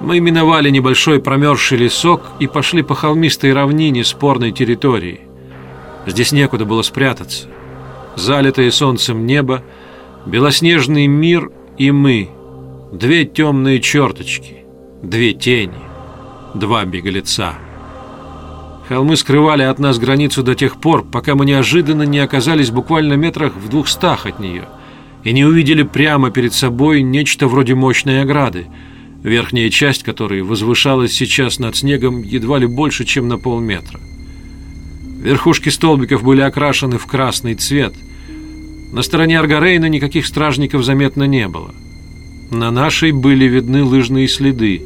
Мы миновали небольшой промерзший лесок и пошли по холмистой равнине спорной территории. Здесь некуда было спрятаться. Залитое солнцем небо, белоснежный мир и мы. Две темные черточки, две тени, два беглеца. Холмы скрывали от нас границу до тех пор, пока мы неожиданно не оказались буквально метрах в двухстах от нее и не увидели прямо перед собой нечто вроде мощной ограды, верхняя часть которой возвышалась сейчас над снегом едва ли больше, чем на полметра. Верхушки столбиков были окрашены в красный цвет. На стороне Аргарейна никаких стражников заметно не было. На нашей были видны лыжные следы,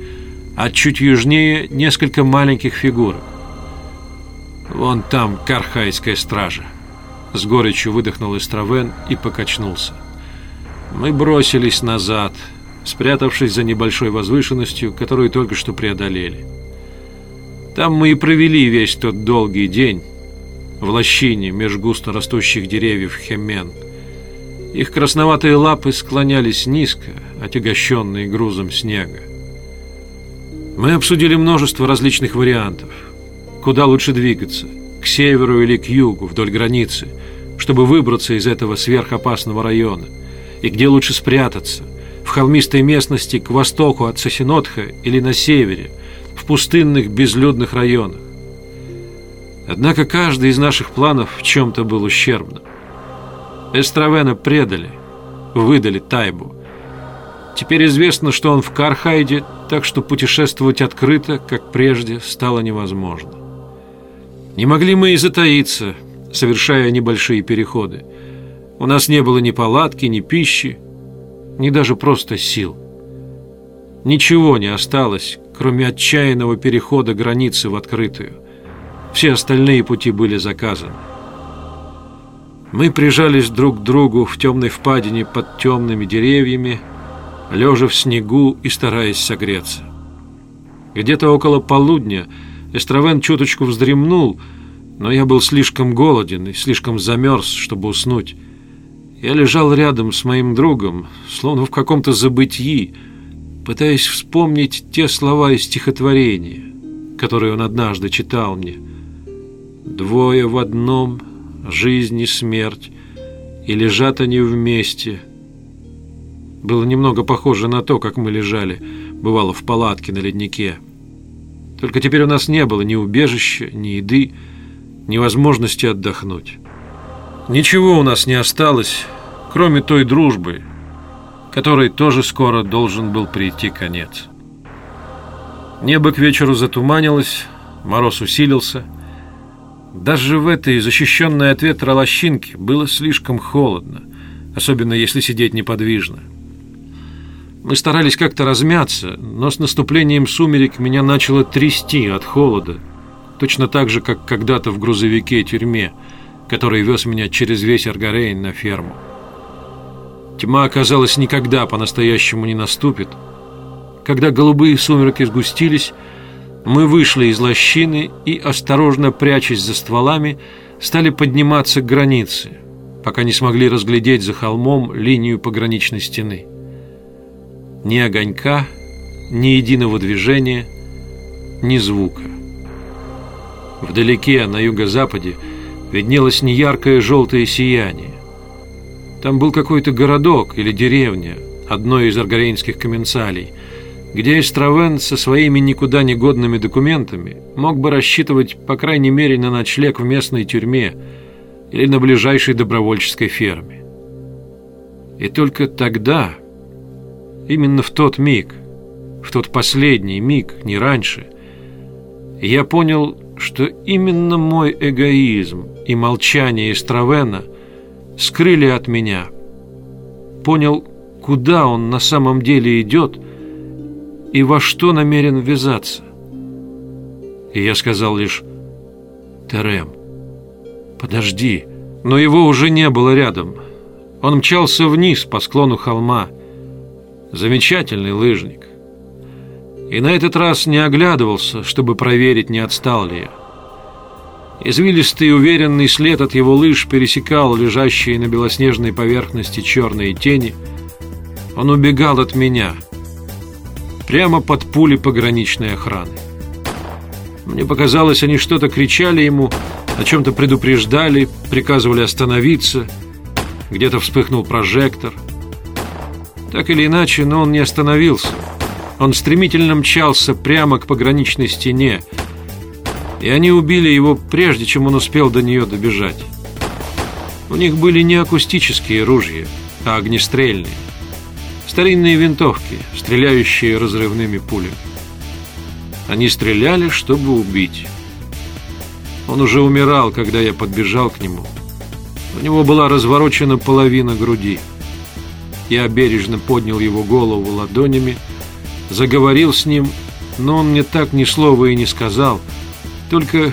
а чуть южнее несколько маленьких фигурок. «Вон там Кархайская стража!» С горечью выдохнул Эстравен и покачнулся. Мы бросились назад, спрятавшись за небольшой возвышенностью, которую только что преодолели. Там мы и провели весь тот долгий день в лощине меж густо растущих деревьев Хемен. Их красноватые лапы склонялись низко, отягощенные грузом снега. Мы обсудили множество различных вариантов. Куда лучше двигаться, к северу или к югу, вдоль границы, чтобы выбраться из этого сверхопасного района – и где лучше спрятаться – в холмистой местности к востоку от Сосинотха или на севере, в пустынных безлюдных районах. Однако каждый из наших планов в чем-то был ущербным. Эстравена предали, выдали Тайбу. Теперь известно, что он в Кархайде, так что путешествовать открыто, как прежде, стало невозможно. Не могли мы и затаиться, совершая небольшие переходы. У нас не было ни палатки, ни пищи, ни даже просто сил. Ничего не осталось, кроме отчаянного перехода границы в открытую. Все остальные пути были заказаны. Мы прижались друг к другу в темной впадине под темными деревьями, лежа в снегу и стараясь согреться. Где-то около полудня Эстравен чуточку вздремнул, но я был слишком голоден и слишком замерз, чтобы уснуть. Я лежал рядом с моим другом, словно в каком-то забытии, пытаясь вспомнить те слова из стихотворения, которые он однажды читал мне. «Двое в одном, жизнь и смерть, и лежат они вместе». Было немного похоже на то, как мы лежали, бывало, в палатке на леднике. Только теперь у нас не было ни убежища, ни еды, ни возможности отдохнуть. Ничего у нас не осталось, кроме той дружбы, которой тоже скоро должен был прийти конец. Небо к вечеру затуманилось, мороз усилился. Даже в этой защищенной от ветра лощинке было слишком холодно, особенно если сидеть неподвижно. Мы старались как-то размяться, но с наступлением сумерек меня начало трясти от холода, точно так же, как когда-то в грузовике-тюрьме – который вез меня через весь Аргарейн на ферму. Тьма, оказалось, никогда по-настоящему не наступит. Когда голубые сумерки сгустились, мы вышли из лощины и, осторожно прячась за стволами, стали подниматься к границе, пока не смогли разглядеть за холмом линию пограничной стены. Ни огонька, ни единого движения, ни звука. Вдалеке, на юго-западе, виднелось неяркое желтое сияние. Там был какой-то городок или деревня, одной из аргарейнских комменсалей, где Эстравен со своими никуда не годными документами мог бы рассчитывать, по крайней мере, на ночлег в местной тюрьме или на ближайшей добровольческой ферме. И только тогда, именно в тот миг, в тот последний миг, не раньше, я понял, что именно мой эгоизм и молчание Истравена скрыли от меня. Понял, куда он на самом деле идет и во что намерен ввязаться. И я сказал лишь «Терем, подожди». Но его уже не было рядом. Он мчался вниз по склону холма. Замечательный лыжник и на этот раз не оглядывался, чтобы проверить, не отстал ли я. Извилистый уверенный след от его лыж пересекал лежащие на белоснежной поверхности черные тени. Он убегал от меня. прямо под пули пограничной охраны. Мне показалось, они что-то кричали ему, о чем-то предупреждали, приказывали остановиться. Где-то вспыхнул прожектор. Так или иначе, но он не остановился. Он стремительно мчался прямо к пограничной стене, и они убили его, прежде чем он успел до нее добежать. У них были не акустические ружья, а огнестрельные. Старинные винтовки, стреляющие разрывными пулями. Они стреляли, чтобы убить. Он уже умирал, когда я подбежал к нему. У него была разворочена половина груди. Я бережно поднял его голову ладонями, заговорил с ним, но он мне так ни слова и не сказал, только,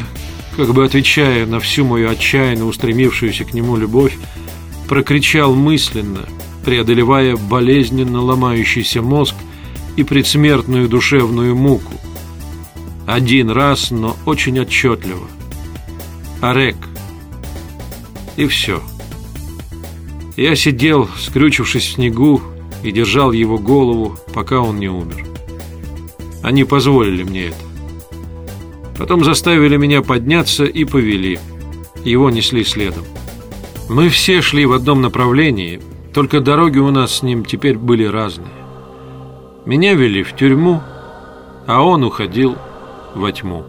как бы отвечая на всю мою отчаянно устремившуюся к нему любовь, прокричал мысленно, преодолевая болезненно ломающийся мозг и предсмертную душевную муку. Один раз, но очень отчетливо. Арек. И все. Я сидел, скрючившись в снегу, и держал его голову, пока он не умер. Они позволили мне это. Потом заставили меня подняться и повели. Его несли следом. Мы все шли в одном направлении, только дороги у нас с ним теперь были разные. Меня вели в тюрьму, а он уходил во тьму.